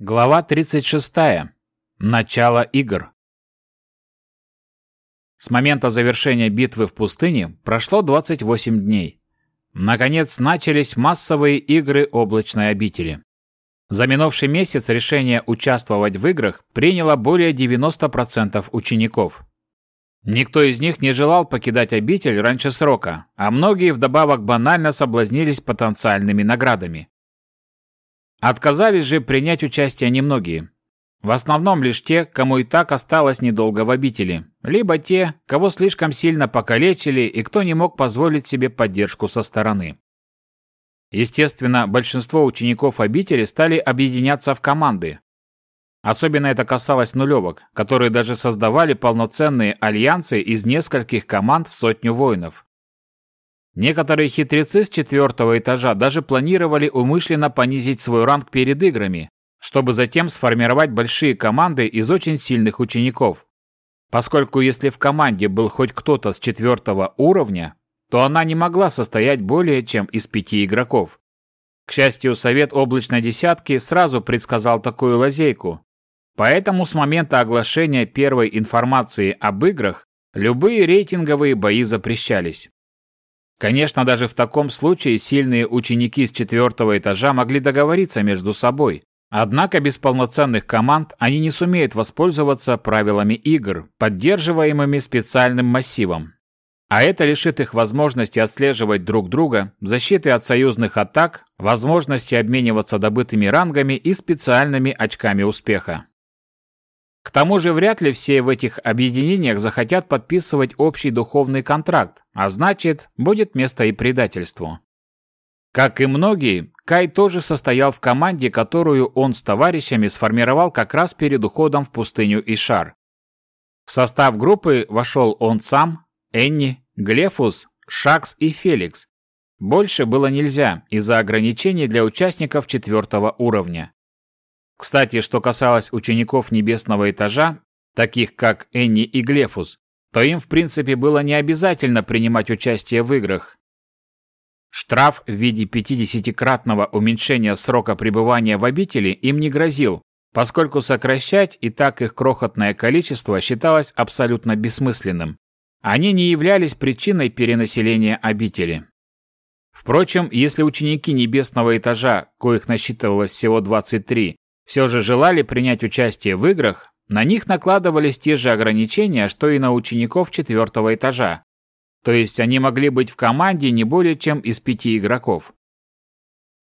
Глава 36. Начало игр. С момента завершения битвы в пустыне прошло 28 дней. Наконец начались массовые игры облачной обители. За минувший месяц решение участвовать в играх приняло более 90% учеников. Никто из них не желал покидать обитель раньше срока, а многие вдобавок банально соблазнились потенциальными наградами. Отказались же принять участие немногие. В основном лишь те, кому и так осталось недолго в обители, либо те, кого слишком сильно покалечили и кто не мог позволить себе поддержку со стороны. Естественно, большинство учеников обители стали объединяться в команды. Особенно это касалось нулевок, которые даже создавали полноценные альянсы из нескольких команд в сотню воинов. Некоторые хитрецы с четвертого этажа даже планировали умышленно понизить свой ранг перед играми, чтобы затем сформировать большие команды из очень сильных учеников. Поскольку если в команде был хоть кто-то с четвертого уровня, то она не могла состоять более чем из пяти игроков. К счастью, Совет облачной десятки сразу предсказал такую лазейку. Поэтому с момента оглашения первой информации об играх любые рейтинговые бои запрещались. Конечно, даже в таком случае сильные ученики с четвертого этажа могли договориться между собой. Однако без полноценных команд они не сумеют воспользоваться правилами игр, поддерживаемыми специальным массивом. А это лишит их возможности отслеживать друг друга, защиты от союзных атак, возможности обмениваться добытыми рангами и специальными очками успеха. К тому же вряд ли все в этих объединениях захотят подписывать общий духовный контракт, а значит, будет место и предательству. Как и многие, Кай тоже состоял в команде, которую он с товарищами сформировал как раз перед уходом в пустыню Ишар. В состав группы вошел он сам, Энни, Глефус, Шакс и Феликс. Больше было нельзя из-за ограничений для участников четвертого уровня. Кстати, что касалось учеников небесного этажа, таких как Энни и Глефус, то им в принципе было не обязательно принимать участие в играх. Штраф в виде 50-кратного уменьшения срока пребывания в обители им не грозил, поскольку сокращать и так их крохотное количество считалось абсолютно бессмысленным. Они не являлись причиной перенаселения обители. Впрочем, если ученики небесного этажа, коих насчитывалось всего 23, все же желали принять участие в играх, на них накладывались те же ограничения, что и на учеников четвертого этажа. То есть они могли быть в команде не более чем из пяти игроков.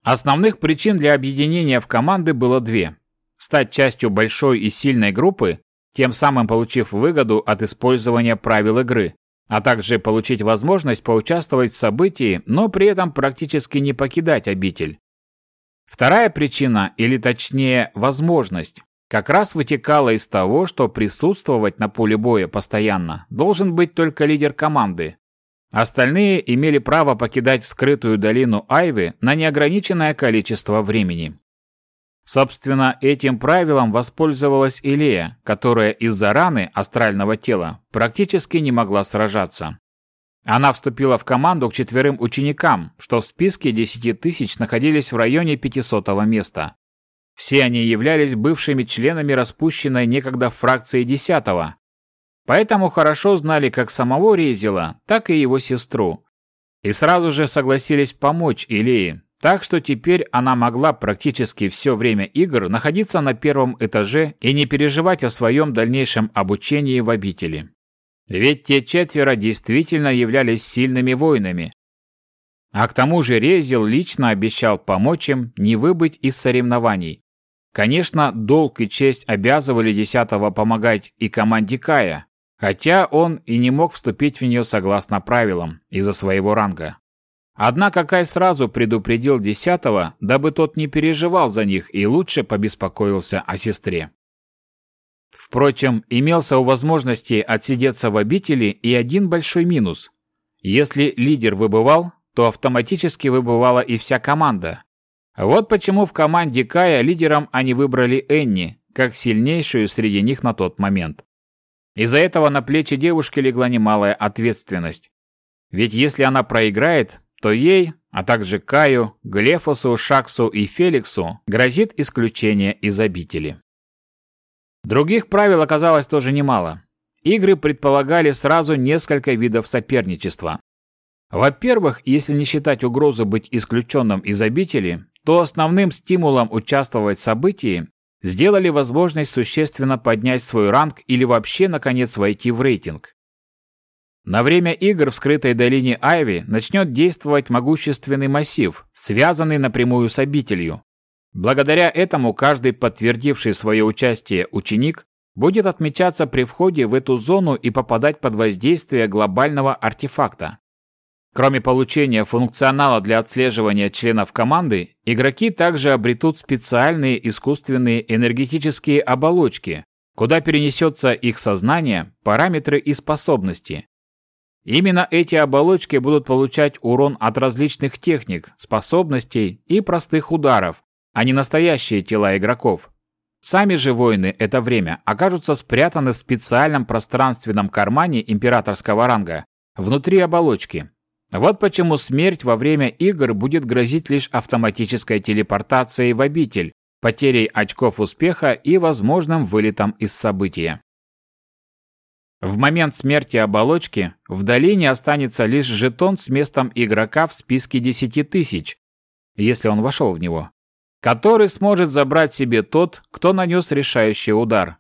Основных причин для объединения в команды было две. Стать частью большой и сильной группы, тем самым получив выгоду от использования правил игры, а также получить возможность поучаствовать в событии, но при этом практически не покидать обитель. Вторая причина, или точнее возможность, как раз вытекала из того, что присутствовать на поле боя постоянно должен быть только лидер команды. Остальные имели право покидать скрытую долину Айвы на неограниченное количество времени. Собственно, этим правилом воспользовалась Илея, которая из-за раны астрального тела практически не могла сражаться. Она вступила в команду к четверым ученикам, что в списке 10 тысяч находились в районе 500 места. Все они являлись бывшими членами распущенной некогда фракции 10 -го. Поэтому хорошо знали как самого Резила, так и его сестру. И сразу же согласились помочь Илее, так что теперь она могла практически все время игр находиться на первом этаже и не переживать о своем дальнейшем обучении в обители. Ведь те четверо действительно являлись сильными воинами. А к тому же Резил лично обещал помочь им не выбыть из соревнований. Конечно, долг и честь обязывали Десятого помогать и команде Кая, хотя он и не мог вступить в нее согласно правилам из-за своего ранга. Однако Кай сразу предупредил Десятого, дабы тот не переживал за них и лучше побеспокоился о сестре. Впрочем, имелся у возможности отсидеться в обители и один большой минус. Если лидер выбывал, то автоматически выбывала и вся команда. Вот почему в команде Кая лидером они выбрали Энни, как сильнейшую среди них на тот момент. Из-за этого на плечи девушки легла немалая ответственность. Ведь если она проиграет, то ей, а также Каю, Глефосу, Шаксу и Феликсу грозит исключение из обители. Других правил оказалось тоже немало. Игры предполагали сразу несколько видов соперничества. Во-первых, если не считать угрозу быть исключенным из обители, то основным стимулом участвовать в событии сделали возможность существенно поднять свой ранг или вообще, наконец, войти в рейтинг. На время игр в скрытой долине Айви начнет действовать могущественный массив, связанный напрямую с обителью. Благодаря этому каждый подтвердивший свое участие ученик будет отмечаться при входе в эту зону и попадать под воздействие глобального артефакта. Кроме получения функционала для отслеживания членов команды, игроки также обретут специальные искусственные энергетические оболочки, куда перенесется их сознание, параметры и способности. Именно эти оболочки будут получать урон от различных техник, способностей и простых ударов, а не настоящие тела игроков. Сами же воины это время окажутся спрятаны в специальном пространственном кармане императорского ранга, внутри оболочки, вот почему смерть во время игр будет грозить лишь автоматической телепортацией в обитель, потерей очков успеха и возможным вылетом из события. В момент смерти оболочки в долине останется лишь жетон с местом игрока в списке 10 тысяч, если он вошел в него, который сможет забрать себе тот, кто нанес решающий удар.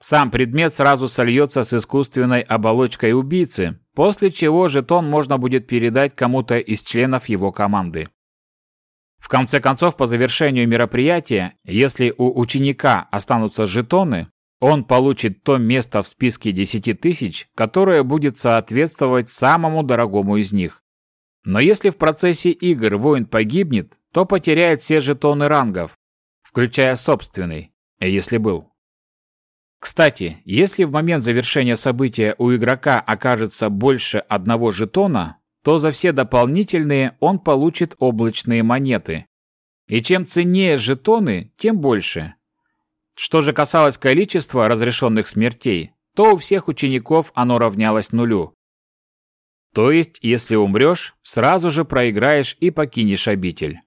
Сам предмет сразу сольется с искусственной оболочкой убийцы, после чего жетон можно будет передать кому-то из членов его команды. В конце концов, по завершению мероприятия, если у ученика останутся жетоны, он получит то место в списке 10 тысяч, которое будет соответствовать самому дорогому из них. Но если в процессе игр воин погибнет, то потеряет все жетоны рангов, включая собственный, если был. Кстати, если в момент завершения события у игрока окажется больше одного жетона, то за все дополнительные он получит облачные монеты. И чем ценнее жетоны, тем больше. Что же касалось количества разрешенных смертей, то у всех учеников оно равнялось нулю. То есть, если умрешь, сразу же проиграешь и покинешь обитель.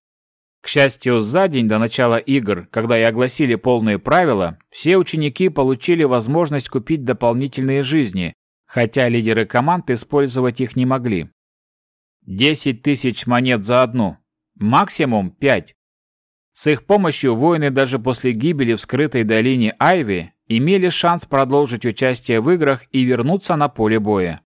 К счастью, за день до начала игр, когда и огласили полные правила, все ученики получили возможность купить дополнительные жизни, хотя лидеры команд использовать их не могли. 10 тысяч монет за одну, максимум 5. С их помощью воины даже после гибели в скрытой долине Айви имели шанс продолжить участие в играх и вернуться на поле боя.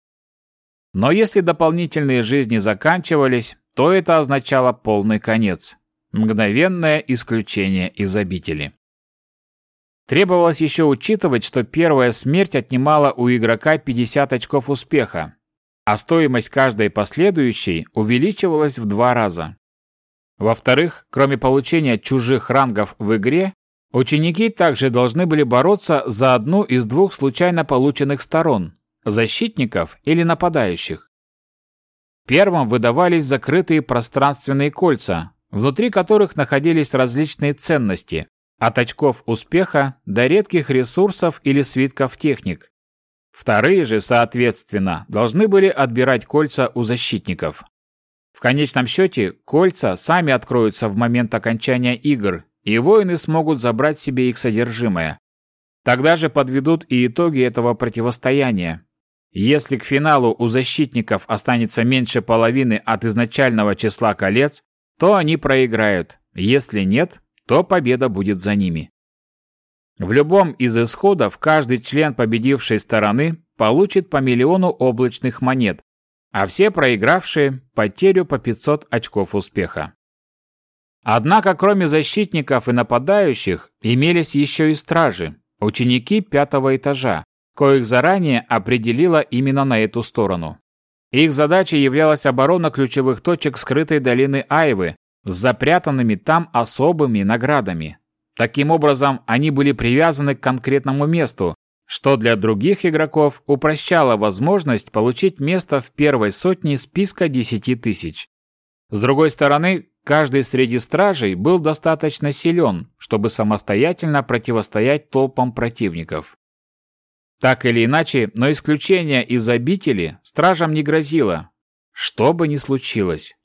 Но если дополнительные жизни заканчивались, то это означало полный конец. Мгновенное исключение из обители. Требовалось еще учитывать, что первая смерть отнимала у игрока 50 очков успеха, а стоимость каждой последующей увеличивалась в два раза. Во-вторых, кроме получения чужих рангов в игре, ученики также должны были бороться за одну из двух случайно полученных сторон – защитников или нападающих. Первым выдавались закрытые пространственные кольца, внутри которых находились различные ценности, от очков успеха до редких ресурсов или свитков техник. Вторые же, соответственно, должны были отбирать кольца у защитников. В конечном счете, кольца сами откроются в момент окончания игр, и воины смогут забрать себе их содержимое. Тогда же подведут и итоги этого противостояния. Если к финалу у защитников останется меньше половины от изначального числа колец, то они проиграют. Если нет, то победа будет за ними. В любом из исходов каждый член победившей стороны получит по миллиону облачных монет, а все проигравшие – потерю по 500 очков успеха. Однако, кроме защитников и нападающих, имелись еще и стражи, ученики пятого этажа, коих заранее определила именно на эту сторону. Их задачей являлась оборона ключевых точек скрытой долины Айвы с запрятанными там особыми наградами. Таким образом, они были привязаны к конкретному месту, что для других игроков упрощало возможность получить место в первой сотне списка 10 тысяч. С другой стороны, каждый среди стражей был достаточно силен, чтобы самостоятельно противостоять толпам противников. Так или иначе, но исключение из обители стражам не грозило, что бы ни случилось.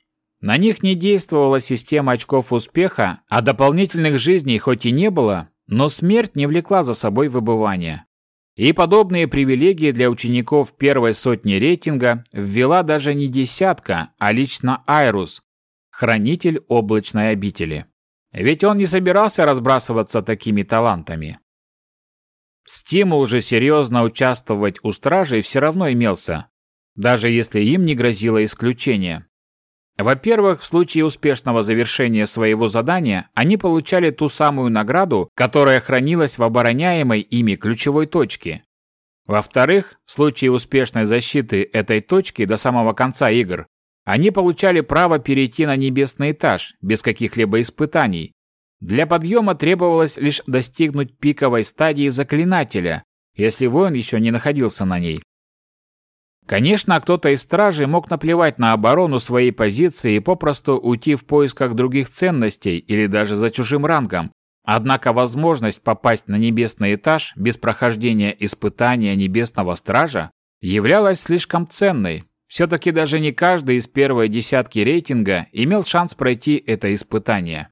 На них не действовала система очков успеха, а дополнительных жизней хоть и не было, но смерть не влекла за собой выбывание. И подобные привилегии для учеников первой сотни рейтинга ввела даже не десятка, а лично Айрус, хранитель облачной обители. Ведь он не собирался разбрасываться такими талантами. Стимул же серьезно участвовать у стражей все равно имелся, даже если им не грозило исключение. Во-первых, в случае успешного завершения своего задания они получали ту самую награду, которая хранилась в обороняемой ими ключевой точке. Во-вторых, в случае успешной защиты этой точки до самого конца игр, они получали право перейти на небесный этаж без каких-либо испытаний. Для подъема требовалось лишь достигнуть пиковой стадии заклинателя, если воин еще не находился на ней. Конечно, кто-то из стражей мог наплевать на оборону своей позиции и попросту уйти в поисках других ценностей или даже за чужим рангом. Однако возможность попасть на небесный этаж без прохождения испытания небесного стража являлась слишком ценной. Все-таки даже не каждый из первой десятки рейтинга имел шанс пройти это испытание.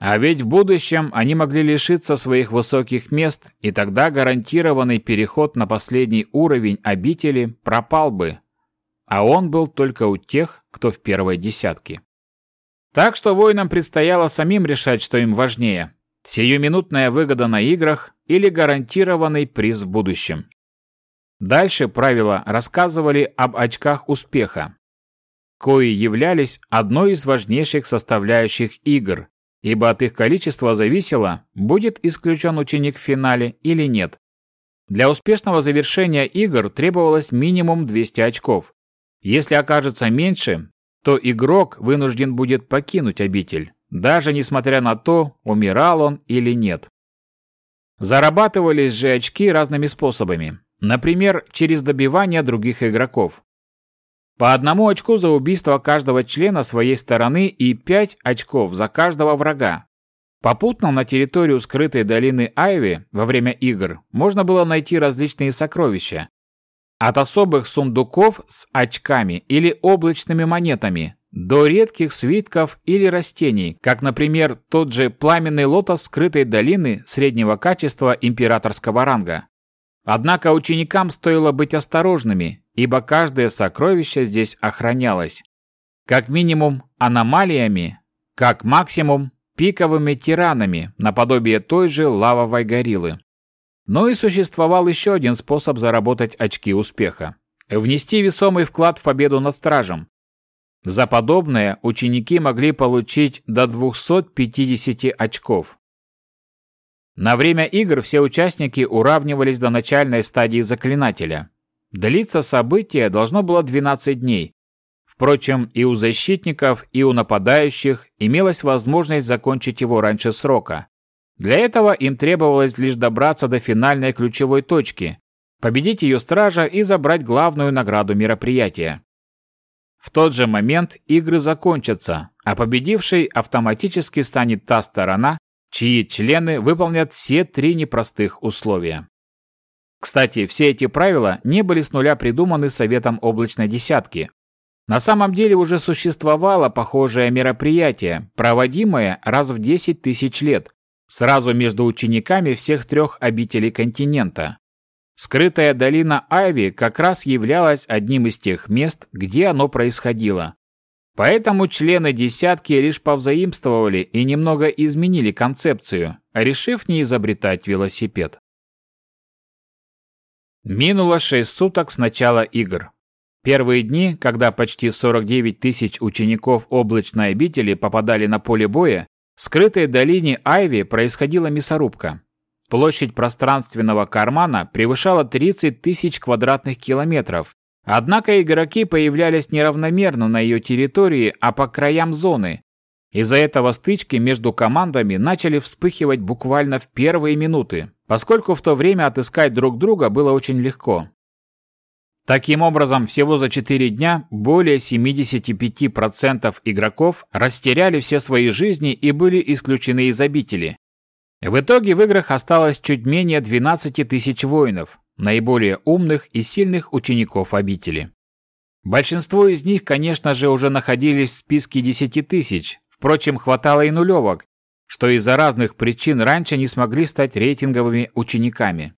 А ведь в будущем они могли лишиться своих высоких мест, и тогда гарантированный переход на последний уровень обители пропал бы. А он был только у тех, кто в первой десятке. Так что воинам предстояло самим решать, что им важнее – сиюминутная выгода на играх или гарантированный приз в будущем. Дальше правила рассказывали об очках успеха, кои являлись одной из важнейших составляющих игр, ибо от их количества зависело, будет исключен ученик в финале или нет. Для успешного завершения игр требовалось минимум 200 очков. Если окажется меньше, то игрок вынужден будет покинуть обитель, даже несмотря на то, умирал он или нет. Зарабатывались же очки разными способами. Например, через добивание других игроков. По одному очку за убийство каждого члена своей стороны и 5 очков за каждого врага. Попутно на территорию скрытой долины Айви во время игр можно было найти различные сокровища. От особых сундуков с очками или облачными монетами до редких свитков или растений, как, например, тот же пламенный лотос скрытой долины среднего качества императорского ранга. Однако ученикам стоило быть осторожными, ибо каждое сокровище здесь охранялось. Как минимум аномалиями, как максимум пиковыми тиранами, наподобие той же лавовой гориллы. Но и существовал еще один способ заработать очки успеха. Внести весомый вклад в победу над стражем. За подобное ученики могли получить до 250 очков. На время игр все участники уравнивались до начальной стадии заклинателя. Длиться событие должно было 12 дней. Впрочем, и у защитников, и у нападающих имелась возможность закончить его раньше срока. Для этого им требовалось лишь добраться до финальной ключевой точки, победить ее стража и забрать главную награду мероприятия. В тот же момент игры закончатся, а победившей автоматически станет та сторона, чьи члены выполнят все три непростых условия. Кстати, все эти правила не были с нуля придуманы Советом облачной десятки. На самом деле уже существовало похожее мероприятие, проводимое раз в 10 тысяч лет, сразу между учениками всех трех обителей континента. Скрытая долина Айви как раз являлась одним из тех мест, где оно происходило. Поэтому члены десятки лишь повзаимствовали и немного изменили концепцию, решив не изобретать велосипед. Минуло 6 суток с начала игр. Первые дни, когда почти 49 тысяч учеников облачной обители попадали на поле боя, в скрытой долине Айви происходила мясорубка. Площадь пространственного кармана превышала 30 тысяч квадратных километров, Однако игроки появлялись неравномерно на ее территории, а по краям зоны. Из-за этого стычки между командами начали вспыхивать буквально в первые минуты, поскольку в то время отыскать друг друга было очень легко. Таким образом, всего за 4 дня более 75% игроков растеряли все свои жизни и были исключены из обители. В итоге в играх осталось чуть менее 12 тысяч воинов, наиболее умных и сильных учеников обители. Большинство из них, конечно же, уже находились в списке 10 тысяч, впрочем, хватало и нулевок, что из-за разных причин раньше не смогли стать рейтинговыми учениками.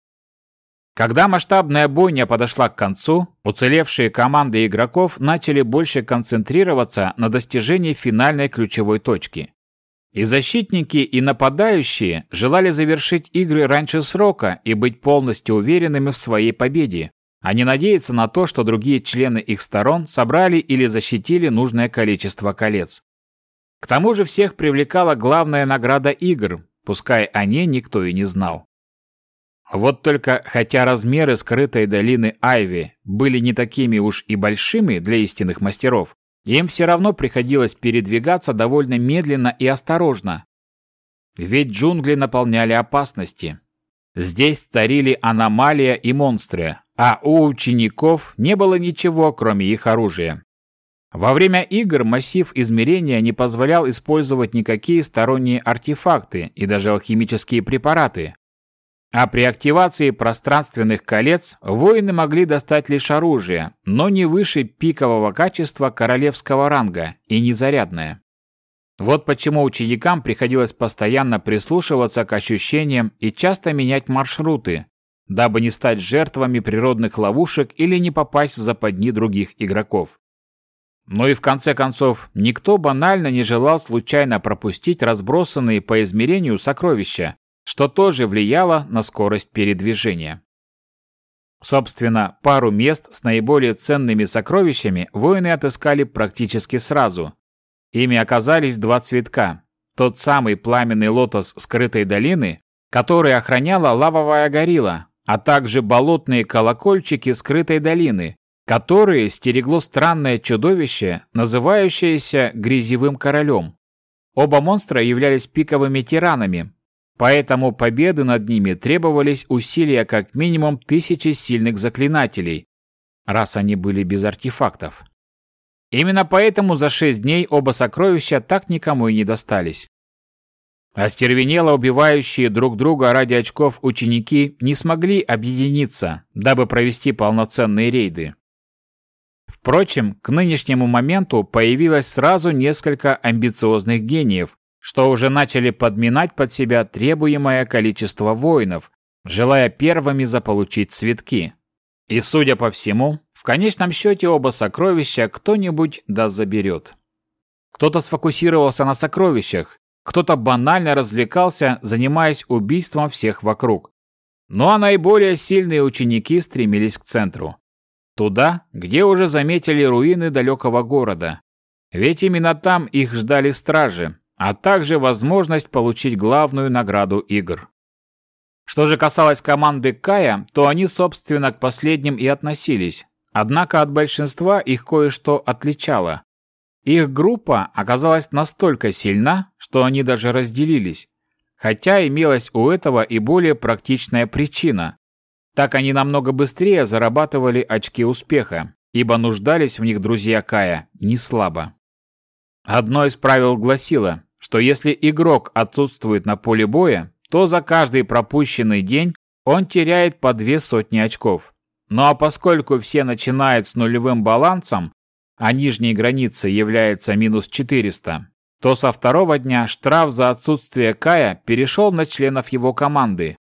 Когда масштабная бойня подошла к концу, уцелевшие команды игроков начали больше концентрироваться на достижении финальной ключевой точки. И защитники, и нападающие желали завершить игры раньше срока и быть полностью уверенными в своей победе, а не надеяться на то, что другие члены их сторон собрали или защитили нужное количество колец. К тому же всех привлекала главная награда игр, пускай о ней никто и не знал. Вот только, хотя размеры скрытой долины Айви были не такими уж и большими для истинных мастеров, им все равно приходилось передвигаться довольно медленно и осторожно. Ведь джунгли наполняли опасности. Здесь царили аномалия и монстры, а у учеников не было ничего, кроме их оружия. Во время игр массив измерения не позволял использовать никакие сторонние артефакты и даже алхимические препараты, а при активации пространственных колец воины могли достать лишь оружие, но не выше пикового качества королевского ранга и незарядное. Вот почему ученикам приходилось постоянно прислушиваться к ощущениям и часто менять маршруты, дабы не стать жертвами природных ловушек или не попасть в западни других игроков. Но и в конце концов, никто банально не желал случайно пропустить разбросанные по измерению сокровища, что тоже влияло на скорость передвижения. Собственно, пару мест с наиболее ценными сокровищами воины отыскали практически сразу. Ими оказались два цветка. Тот самый пламенный лотос скрытой долины, который охраняла лавовая горилла, а также болотные колокольчики скрытой долины, которые стерегло странное чудовище, называющееся Грязевым Королем. Оба монстра являлись пиковыми тиранами, Поэтому победы над ними требовались усилия как минимум тысячи сильных заклинателей, раз они были без артефактов. Именно поэтому за шесть дней оба сокровища так никому и не достались. Остервенело убивающие друг друга ради очков ученики не смогли объединиться, дабы провести полноценные рейды. Впрочем, к нынешнему моменту появилось сразу несколько амбициозных гениев, что уже начали подминать под себя требуемое количество воинов, желая первыми заполучить цветки. И, судя по всему, в конечном счете оба сокровища кто-нибудь да заберет. Кто-то сфокусировался на сокровищах, кто-то банально развлекался, занимаясь убийством всех вокруг. Ну а наиболее сильные ученики стремились к центру. Туда, где уже заметили руины далекого города. Ведь именно там их ждали стражи, а также возможность получить главную награду игр. Что же касалось команды Кая, то они, собственно, к последним и относились. Однако от большинства их кое-что отличало. Их группа оказалась настолько сильна, что они даже разделились. Хотя имелась у этого и более практичная причина. Так они намного быстрее зарабатывали очки успеха, ибо нуждались в них друзья Кая не слабо. Одно из правил гласило, что если игрок отсутствует на поле боя, то за каждый пропущенный день он теряет по две сотни очков. Ну а поскольку все начинают с нулевым балансом, а нижней границей является минус 400, то со второго дня штраф за отсутствие Кая перешел на членов его команды.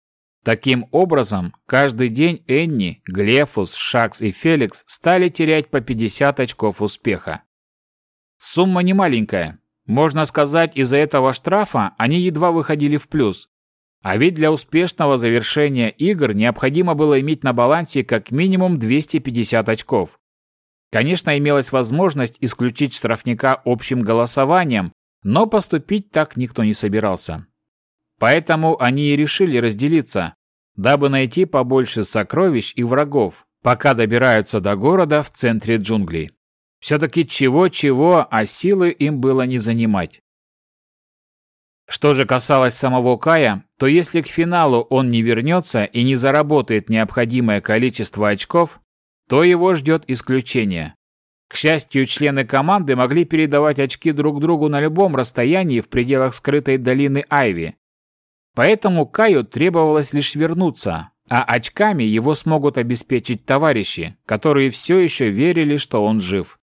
Таким образом, каждый день Энни, Глефус, Шакс и Феликс стали терять по 50 очков успеха. Сумма не маленькая, можно сказать, из-за этого штрафа они едва выходили в плюс. А ведь для успешного завершения игр необходимо было иметь на балансе как минимум 250 очков. Конечно, имелась возможность исключить штрафника общим голосованием, но поступить так никто не собирался. Поэтому они и решили разделиться, дабы найти побольше сокровищ и врагов, пока добираются до города в центре джунглей. Все-таки чего-чего, а силы им было не занимать. Что же касалось самого Кая, то если к финалу он не вернется и не заработает необходимое количество очков, то его ждет исключение. К счастью, члены команды могли передавать очки друг другу на любом расстоянии в пределах скрытой долины Айви. Поэтому Каю требовалось лишь вернуться, а очками его смогут обеспечить товарищи, которые все еще верили, что он жив.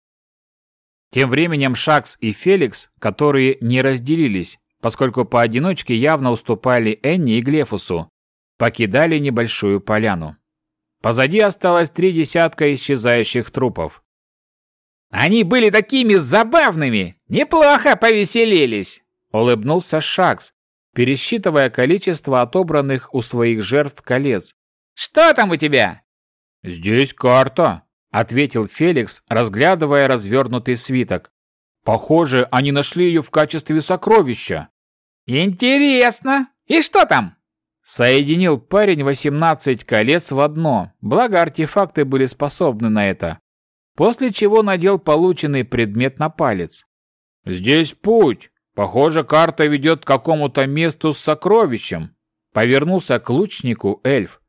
Тем временем Шакс и Феликс, которые не разделились, поскольку поодиночке явно уступали Энни и Глефусу, покидали небольшую поляну. Позади осталось три десятка исчезающих трупов. «Они были такими забавными! Неплохо повеселились!» — улыбнулся Шакс, пересчитывая количество отобранных у своих жертв колец. «Что там у тебя?» «Здесь карта», — ответил Феликс, разглядывая развернутый свиток. «Похоже, они нашли ее в качестве сокровища». «Интересно! И что там?» Соединил парень 18 колец в одно, благо артефакты были способны на это. После чего надел полученный предмет на палец. «Здесь путь. Похоже, карта ведет к какому-то месту с сокровищем». Повернулся к лучнику эльф.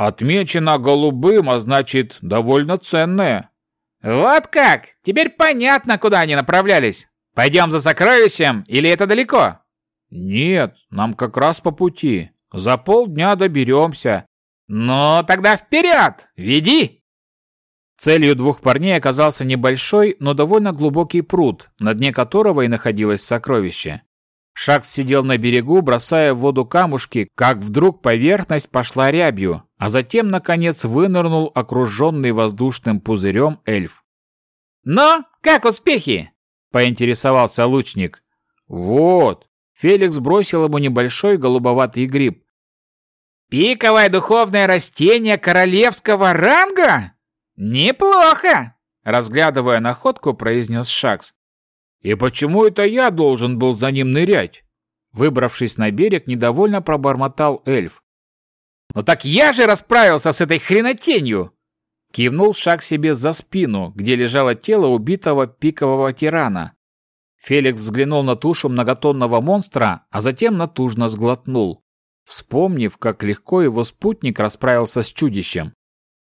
«Отмечено голубым, а значит, довольно ценное». «Вот как! Теперь понятно, куда они направлялись. Пойдем за сокровищем или это далеко?» «Нет, нам как раз по пути. За полдня доберемся». «Ну, тогда вперед! Веди!» Целью двух парней оказался небольшой, но довольно глубокий пруд, на дне которого и находилось сокровище. Шакс сидел на берегу, бросая в воду камушки, как вдруг поверхность пошла рябью, а затем, наконец, вынырнул окруженный воздушным пузырем эльф. «Но, как успехи?» – поинтересовался лучник. «Вот!» – Феликс бросил ему небольшой голубоватый гриб. «Пиковое духовное растение королевского ранга?» «Неплохо!» — разглядывая находку, произнес Шакс. «И почему это я должен был за ним нырять?» Выбравшись на берег, недовольно пробормотал эльф. «Ну так я же расправился с этой хренотенью!» Кивнул шаг себе за спину, где лежало тело убитого пикового тирана. Феликс взглянул на тушу многотонного монстра, а затем натужно сглотнул, вспомнив, как легко его спутник расправился с чудищем.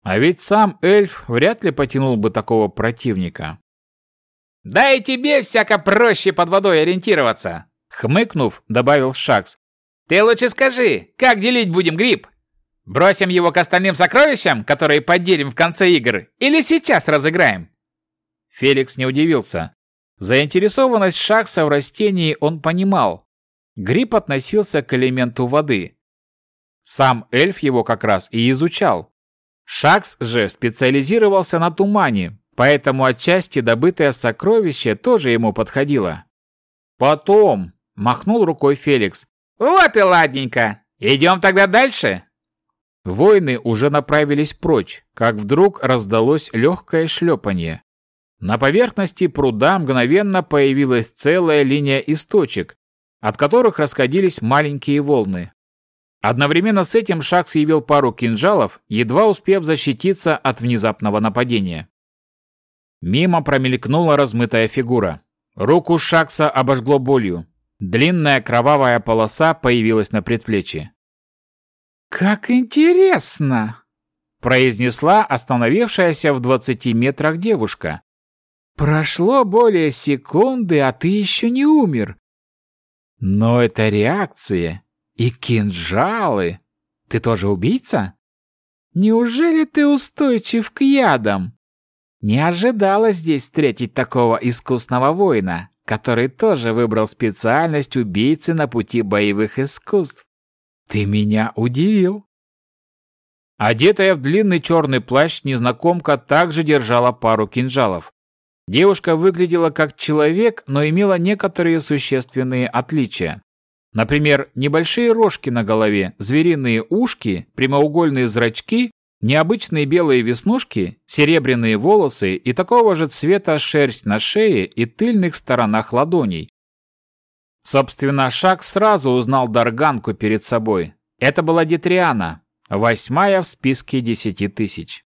А ведь сам эльф вряд ли потянул бы такого противника. «Да и тебе всяко проще под водой ориентироваться!» Хмыкнув, добавил Шакс. «Ты лучше скажи, как делить будем гриб? Бросим его к остальным сокровищам, которые поделим в конце игр, или сейчас разыграем?» Феликс не удивился. Заинтересованность Шакса в растении он понимал. Гриб относился к элементу воды. Сам эльф его как раз и изучал. Шакс же специализировался на тумане, поэтому отчасти добытое сокровище тоже ему подходило. «Потом!» – махнул рукой Феликс. «Вот и ладненько! Идем тогда дальше!» Воины уже направились прочь, как вдруг раздалось легкое шлепанье. На поверхности пруда мгновенно появилась целая линия источек, от которых расходились маленькие волны. Одновременно с этим Шакс явил пару кинжалов, едва успев защититься от внезапного нападения. Мимо промелькнула размытая фигура. Руку Шакса обожгло болью. Длинная кровавая полоса появилась на предплечье. «Как интересно!» – произнесла остановившаяся в двадцати метрах девушка. «Прошло более секунды, а ты еще не умер. Но это реакция, и кинжалы! Ты тоже убийца? Неужели ты устойчив к ядам? Не ожидала здесь встретить такого искусного воина, который тоже выбрал специальность убийцы на пути боевых искусств. Ты меня удивил. Одетая в длинный черный плащ, незнакомка также держала пару кинжалов. Девушка выглядела как человек, но имела некоторые существенные отличия. Например, небольшие рожки на голове, звериные ушки, прямоугольные зрачки, необычные белые веснушки, серебряные волосы и такого же цвета шерсть на шее и тыльных сторонах ладоней. Собственно, Шак сразу узнал Дарганку перед собой. Это была Детриана, восьмая в списке десяти тысяч.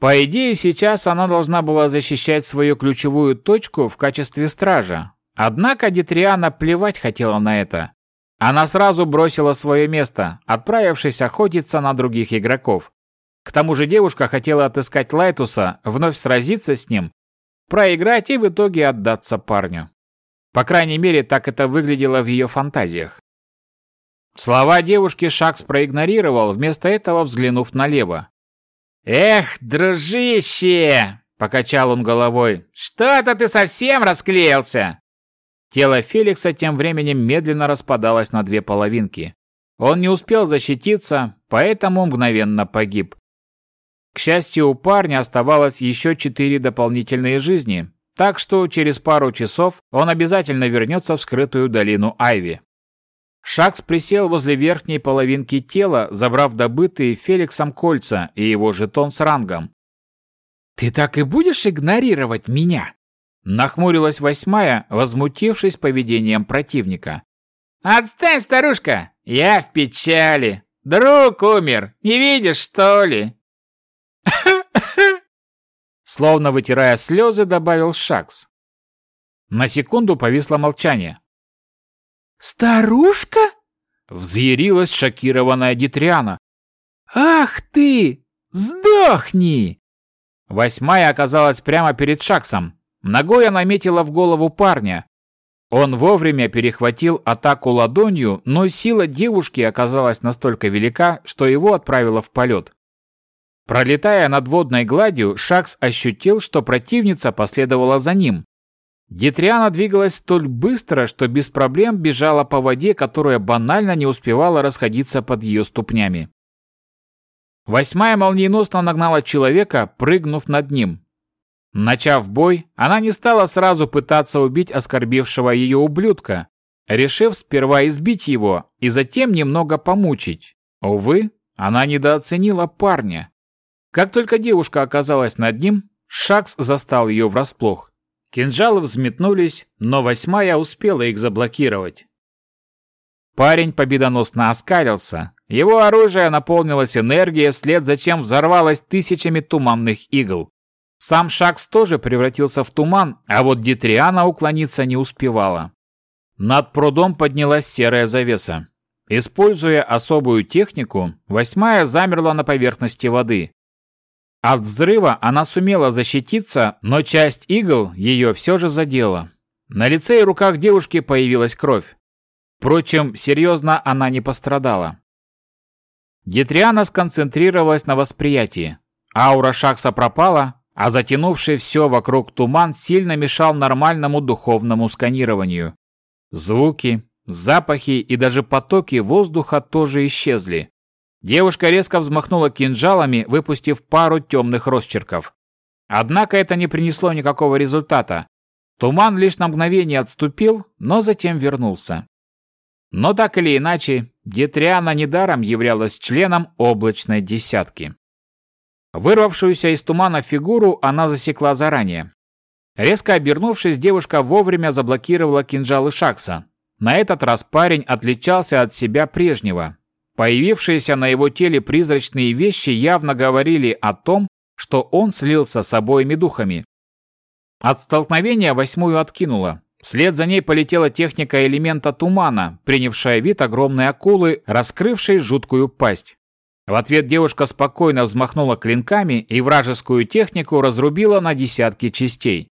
По идее, сейчас она должна была защищать свою ключевую точку в качестве стража, Однако Дитриана плевать хотела на это. Она сразу бросила свое место, отправившись охотиться на других игроков. К тому же девушка хотела отыскать Лайтуса, вновь сразиться с ним, проиграть и в итоге отдаться парню. По крайней мере, так это выглядело в ее фантазиях. Слова девушки Шакс проигнорировал, вместо этого взглянув налево. «Эх, дружище!» – покачал он головой. «Что-то ты совсем расклеился!» Тело Феликса тем временем медленно распадалось на две половинки. Он не успел защититься, поэтому мгновенно погиб. К счастью, у парня оставалось еще четыре дополнительные жизни, так что через пару часов он обязательно вернется в скрытую долину Айви. Шакс присел возле верхней половинки тела, забрав добытые Феликсом кольца и его жетон с рангом. «Ты так и будешь игнорировать меня?» Нахмурилась восьмая, возмутившись поведением противника. «Отстань, старушка! Я в печали! Друг умер! Не видишь, что ли?» Словно вытирая слезы, добавил Шакс. На секунду повисло молчание. «Старушка?» — взъярилась шокированная Дитриана. «Ах ты! Сдохни!» Восьмая оказалась прямо перед Шаксом. Ногой она метила в голову парня. Он вовремя перехватил атаку ладонью, но сила девушки оказалась настолько велика, что его отправило в полет. Пролетая над водной гладью, Шакс ощутил, что противница последовала за ним. Гитриана двигалась столь быстро, что без проблем бежала по воде, которая банально не успевала расходиться под ее ступнями. Восьмая молниеносно нагнала человека, прыгнув над ним. Начав бой, она не стала сразу пытаться убить оскорбившего ее ублюдка, решив сперва избить его и затем немного помучить. Увы, она недооценила парня. Как только девушка оказалась над ним, Шакс застал ее врасплох. Кинжалы взметнулись, но восьмая успела их заблокировать. Парень победоносно оскалился. Его оружие наполнилось энергией, вслед за чем взорвалось тысячами туманных игл. Сам Шакс тоже превратился в туман, а вот Дитриана уклониться не успевала. Над прудом поднялась серая завеса. Используя особую технику, восьмая замерла на поверхности воды. От взрыва она сумела защититься, но часть игл ее все же задела. На лице и руках девушки появилась кровь. Впрочем, серьезно она не пострадала. Гетриана сконцентрировалась на восприятии. Аура Шакса пропала, а затянувший все вокруг туман сильно мешал нормальному духовному сканированию. Звуки, запахи и даже потоки воздуха тоже исчезли. Девушка резко взмахнула кинжалами, выпустив пару темных росчерков. Однако это не принесло никакого результата. Туман лишь на мгновение отступил, но затем вернулся. Но так или иначе, Гетриана недаром являлась членом облачной десятки. Вырвавшуюся из тумана фигуру она засекла заранее. Резко обернувшись, девушка вовремя заблокировала кинжалы Шакса. На этот раз парень отличался от себя прежнего, Появившиеся на его теле призрачные вещи явно говорили о том, что он слился с обоими духами. От столкновения восьмую откинуло. Вслед за ней полетела техника элемента тумана, принявшая вид огромной акулы, раскрывшей жуткую пасть. В ответ девушка спокойно взмахнула клинками и вражескую технику разрубила на десятки частей.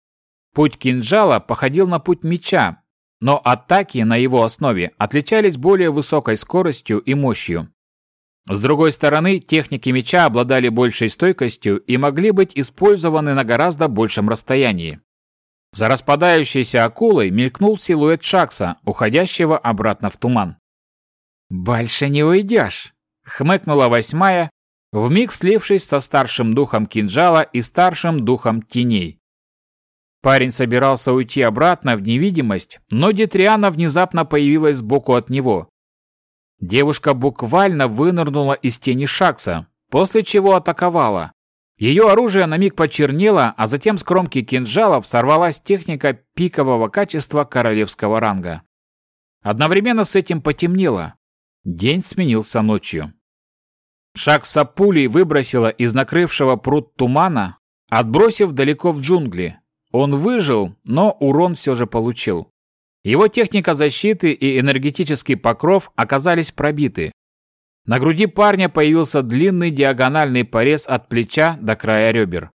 Путь кинжала походил на путь меча, но атаки на его основе отличались более высокой скоростью и мощью. С другой стороны, техники меча обладали большей стойкостью и могли быть использованы на гораздо большем расстоянии. За распадающейся акулой мелькнул силуэт Шакса, уходящего обратно в туман. «Больше не уйдешь!» — хмыкнула восьмая, вмиг слившись со старшим духом кинжала и старшим духом теней. Парень собирался уйти обратно в невидимость, но Детриана внезапно появилась сбоку от него. Девушка буквально вынырнула из тени Шакса, после чего атаковала. Ее оружие на миг почернело, а затем с кромки кинжалов сорвалась техника пикового качества королевского ранга. Одновременно с этим потемнело. День сменился ночью. Шакса пулей выбросила из накрывшего пруд тумана, отбросив далеко в джунгли, он выжил, но урон все же получил. Его техника защиты и энергетический покров оказались пробиты. На груди парня появился длинный диагональный порез от плеча до края ребер.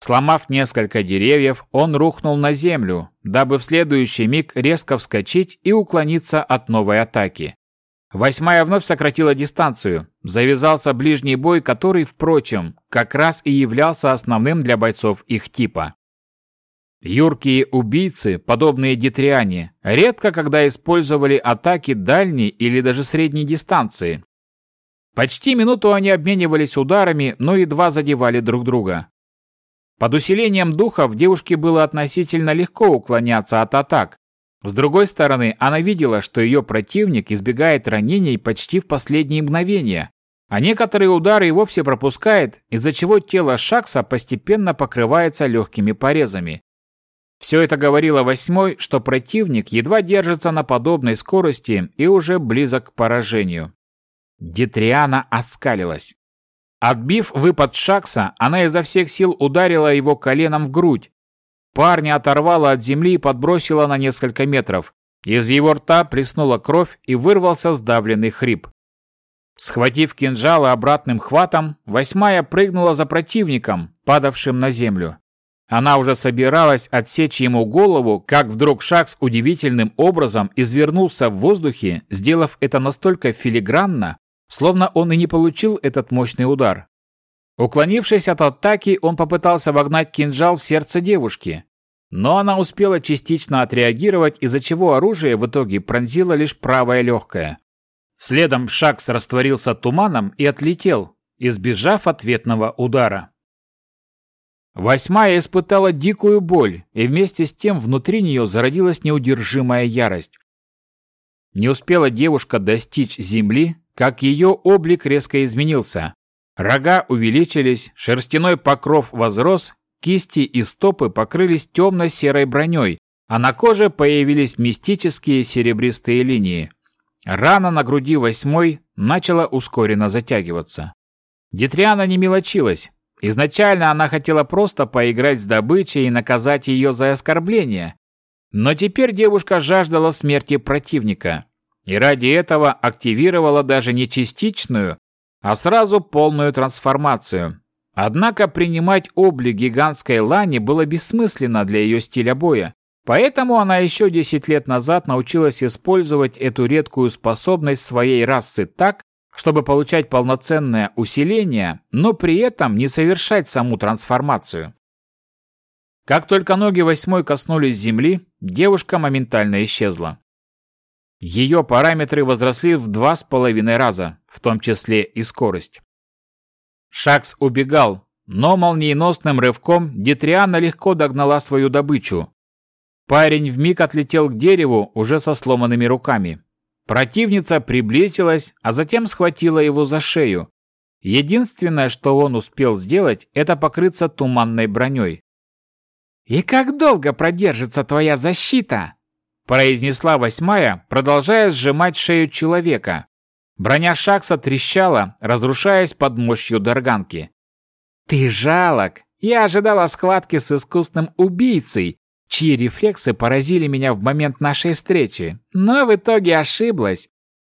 Сломав несколько деревьев, он рухнул на землю, дабы в следующий миг резко вскочить и уклониться от новой атаки. Восьмая вновь сократила дистанцию. Завязался ближний бой, который, впрочем, как раз и являлся основным для бойцов их типа. Юркие убийцы, подобные Дитриане, редко когда использовали атаки дальней или даже средней дистанции. Почти минуту они обменивались ударами, но едва задевали друг друга. Под усилением духа в девушке было относительно легко уклоняться от атак. С другой стороны, она видела, что ее противник избегает ранений почти в последние мгновения, а некоторые удары и вовсе пропускает, из-за чего тело Шакса постепенно покрывается легкими порезами. Все это говорило восьмой, что противник едва держится на подобной скорости и уже близок к поражению. Детриана оскалилась. Отбив выпад Шакса, она изо всех сил ударила его коленом в грудь. Парня оторвала от земли и подбросила на несколько метров. Из его рта плеснула кровь и вырвался сдавленный хрип. Схватив кинжалы обратным хватом, восьмая прыгнула за противником, падавшим на землю. Она уже собиралась отсечь ему голову, как вдруг Шакс удивительным образом извернулся в воздухе, сделав это настолько филигранно, словно он и не получил этот мощный удар. Уклонившись от атаки, он попытался вогнать кинжал в сердце девушки, но она успела частично отреагировать, из-за чего оружие в итоге пронзило лишь правое легкое. Следом Шакс растворился туманом и отлетел, избежав ответного удара. Восьмая испытала дикую боль, и вместе с тем внутри нее зародилась неудержимая ярость. Не успела девушка достичь земли, как ее облик резко изменился. Рога увеличились, шерстяной покров возрос, кисти и стопы покрылись темно-серой броней, а на коже появились мистические серебристые линии. Рана на груди восьмой начала ускоренно затягиваться. Детриана не мелочилась. Изначально она хотела просто поиграть с добычей и наказать ее за оскорбление. Но теперь девушка жаждала смерти противника и ради этого активировала даже не частичную, а сразу полную трансформацию. Однако принимать облик гигантской лани было бессмысленно для ее стиля боя, поэтому она еще 10 лет назад научилась использовать эту редкую способность своей расы так, чтобы получать полноценное усиление, но при этом не совершать саму трансформацию. Как только ноги восьмой коснулись земли, девушка моментально исчезла. Ее параметры возросли в два с половиной раза, в том числе и скорость. Шакс убегал, но молниеносным рывком Дитриана легко догнала свою добычу. Парень вмиг отлетел к дереву уже со сломанными руками. Противница приблизилась, а затем схватила его за шею. Единственное, что он успел сделать, это покрыться туманной броней. «И как долго продержится твоя защита?» произнесла восьмая, продолжая сжимать шею человека. Броня Шакса трещала, разрушаясь под мощью Дарганки. «Ты жалок! Я ожидала схватки с искусным убийцей, чьи рефлексы поразили меня в момент нашей встречи, но в итоге ошиблась.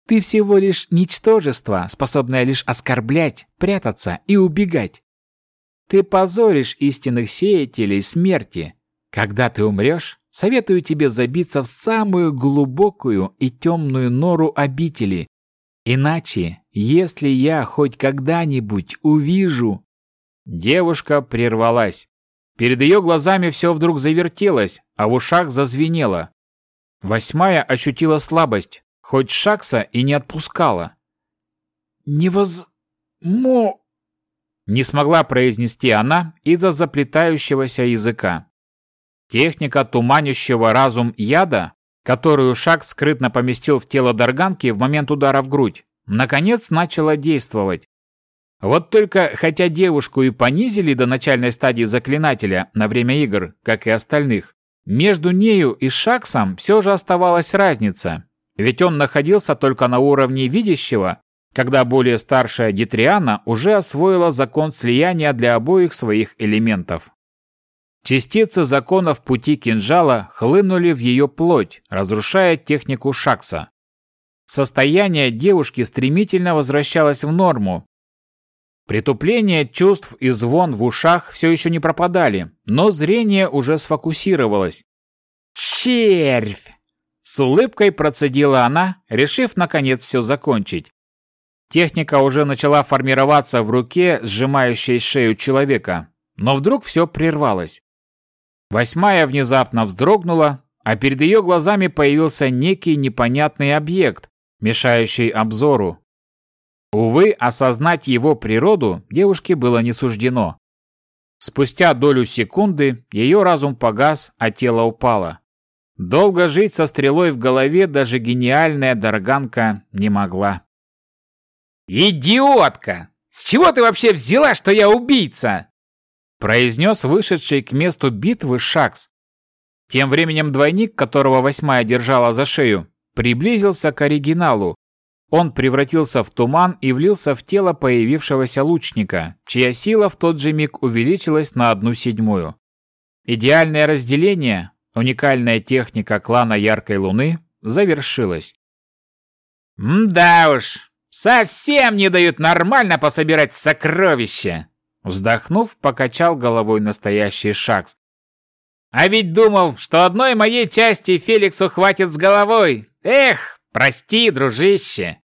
Ты всего лишь ничтожество, способное лишь оскорблять, прятаться и убегать. Ты позоришь истинных сеятелей смерти. Когда ты умрешь, советую тебе забиться в самую глубокую и темную нору обители. Иначе, если я хоть когда-нибудь увижу...» Девушка прервалась. Перед ее глазами все вдруг завертелось, а в ушах зазвенело. Восьмая ощутила слабость, хоть Шакса и не отпускала. «Невоз... мо...» Не смогла произнести она из-за заплетающегося языка. Техника туманящего разум яда, которую Шак скрытно поместил в тело Дарганки в момент удара в грудь, наконец начала действовать. Вот только, хотя девушку и понизили до начальной стадии заклинателя на время игр, как и остальных, между нею и Шаксом все же оставалась разница, ведь он находился только на уровне видящего, когда более старшая Дитриана уже освоила закон слияния для обоих своих элементов. Частицы законов пути кинжала хлынули в ее плоть, разрушая технику Шакса. Состояние девушки стремительно возвращалось в норму. Притупление чувств и звон в ушах все еще не пропадали, но зрение уже сфокусировалось. «Червь!» С улыбкой процедила она, решив наконец все закончить. Техника уже начала формироваться в руке, сжимающей шею человека, но вдруг все прервалось. Восьмая внезапно вздрогнула, а перед ее глазами появился некий непонятный объект, мешающий обзору. Увы, осознать его природу девушке было не суждено. Спустя долю секунды ее разум погас, а тело упало. Долго жить со стрелой в голове даже гениальная Дарганка не могла. «Идиотка! С чего ты вообще взяла, что я убийца?» произнес вышедший к месту битвы Шакс. Тем временем двойник, которого восьмая держала за шею, приблизился к оригиналу. Он превратился в туман и влился в тело появившегося лучника, чья сила в тот же миг увеличилась на одну седьмую. Идеальное разделение, уникальная техника клана Яркой Луны, завершилась. «Да уж, совсем не дают нормально пособирать сокровища!» Вздохнув, покачал головой настоящий Шакс. «А ведь думал, что одной моей части Феликсу хватит с головой! Эх, прости, дружище!»